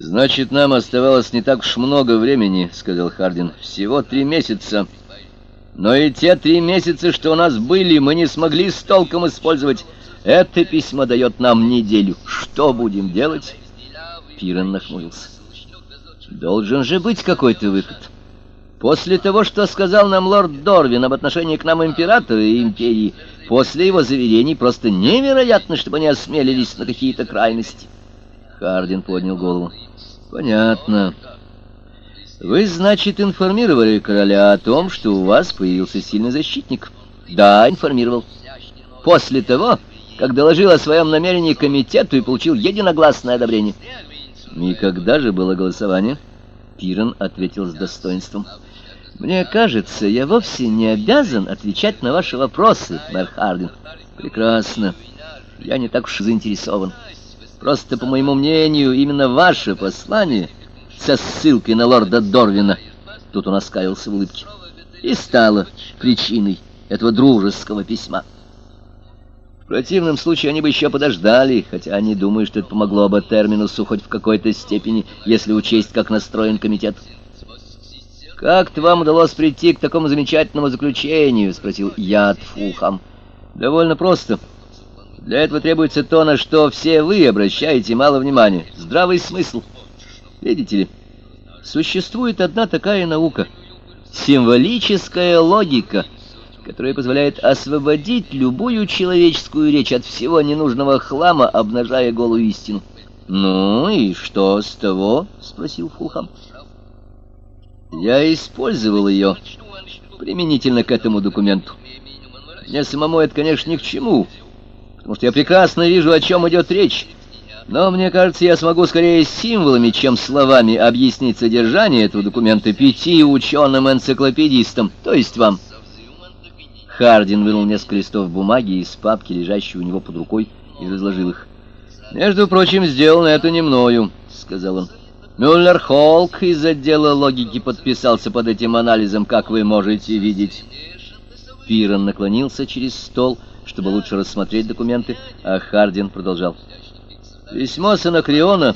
«Значит, нам оставалось не так уж много времени», — сказал Хардин. «Всего три месяца. Но и те три месяца, что у нас были, мы не смогли с толком использовать. Это письмо дает нам неделю. Что будем делать?» Пирен нахмурился. «Должен же быть какой-то выход. После того, что сказал нам лорд Дорвин об отношении к нам императора и империи, после его заверений просто невероятно, чтобы они осмелились на какие-то крайности». Хардин поднял голову. Понятно. Вы, значит, информировали короля о том, что у вас появился сильный защитник? Да, информировал. После того, как доложил о своем намерении комитету и получил единогласное одобрение. Никогда же было голосование? Пирон ответил с достоинством. Мне кажется, я вовсе не обязан отвечать на ваши вопросы, мэр Хардин. Прекрасно. Я не так уж заинтересован. Просто, по моему мнению, именно ваше послание со ссылкой на лорда Дорвина, тут он оскалился в улыбке, и стало причиной этого дружеского письма. В противном случае они бы еще подождали, хотя они думают, что это помогло бы терминусу хоть в какой-то степени, если учесть, как настроен комитет. «Как-то вам удалось прийти к такому замечательному заключению?» — спросил Яд Фулхам. «Довольно просто». Для этого требуется то, на что все вы обращаете мало внимания. Здравый смысл. Видите ли, существует одна такая наука — символическая логика, которая позволяет освободить любую человеческую речь от всего ненужного хлама, обнажая голую истину. «Ну и что с того?» — спросил Фулхам. «Я использовал ее применительно к этому документу. Мне самому это, конечно, ни к чему» потому что я прекрасно вижу, о чем идет речь. Но мне кажется, я смогу скорее символами, чем словами объяснить содержание этого документа пяти ученым-энциклопедистам, то есть вам. Хардин вынул несколько листов бумаги из папки, лежащей у него под рукой, и разложил их. «Между прочим, сделано это не мною», — сказал он. «Мюллер Холк из отдела логики подписался под этим анализом, как вы можете видеть». Пирон наклонился через стол чтобы лучше рассмотреть документы, а Хардин продолжал. Письмо с Анакреона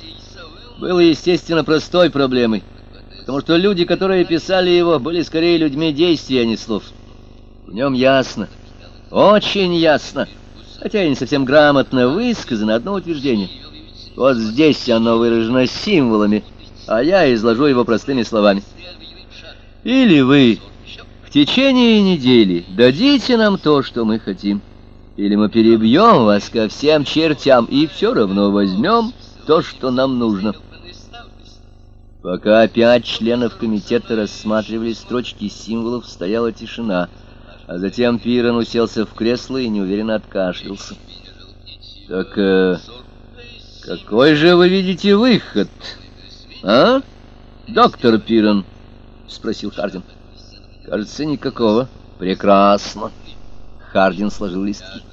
было, естественно, простой проблемой, потому что люди, которые писали его, были скорее людьми действий, а не слов. В нем ясно, очень ясно, хотя и не совсем грамотно высказано одно утверждение. Вот здесь оно выражено символами, а я изложу его простыми словами. Или вы в течение недели дадите нам то, что мы хотим, или мы перебьем вас ко всем чертям и все равно возьмем то, что нам нужно. Пока пять членов комитета рассматривали строчки символов, стояла тишина, а затем Пирон уселся в кресло и неуверенно откашлялся. «Так э, какой же вы видите выход, а, доктор Пирон?» — спросил Хардин. «Кажется, никакого. Прекрасно». Хардин сложил листки.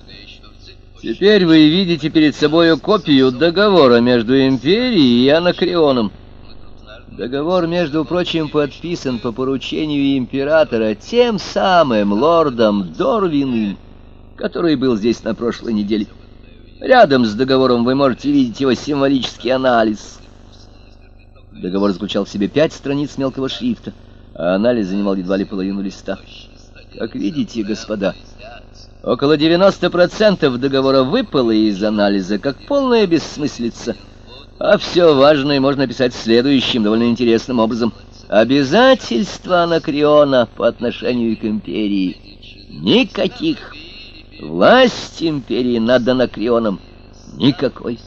Теперь вы видите перед собой копию договора между империей и Анакреоном. Договор, между прочим, подписан по поручению императора тем самым лордом Дорвиным, который был здесь на прошлой неделе. Рядом с договором вы можете видеть его символический анализ. Договор заключал в себе пять страниц мелкого шрифта, а анализ занимал едва ли половину листа. Как видите, господа, около 90% договора выпало из анализа, как полная бессмыслица. А все важное можно описать следующим довольно интересным образом. Обязательства Анакриона по отношению к империи. Никаких. Власть империи над Анакрионом никакой.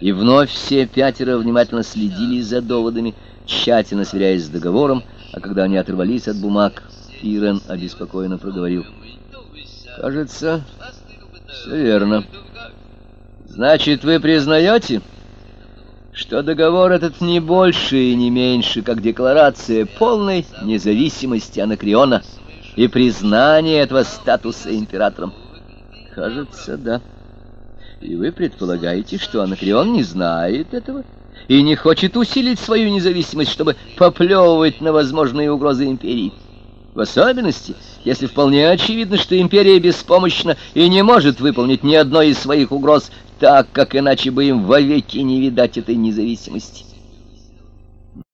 И вновь все пятеро внимательно следили за доводами, тщательно сверяясь с договором, а когда они оторвались от бумаг, Ирен обеспокоенно проговорил. «Кажется, все верно. Значит, вы признаете, что договор этот не больше и не меньше, как декларация полной независимости Анакриона и признание этого статуса императором?» «Кажется, да. И вы предполагаете, что Анакрион не знает этого?» и не хочет усилить свою независимость, чтобы поплевывать на возможные угрозы империи. В особенности, если вполне очевидно, что империя беспомощна и не может выполнить ни одной из своих угроз, так, как иначе бы им вовеки не видать этой независимости.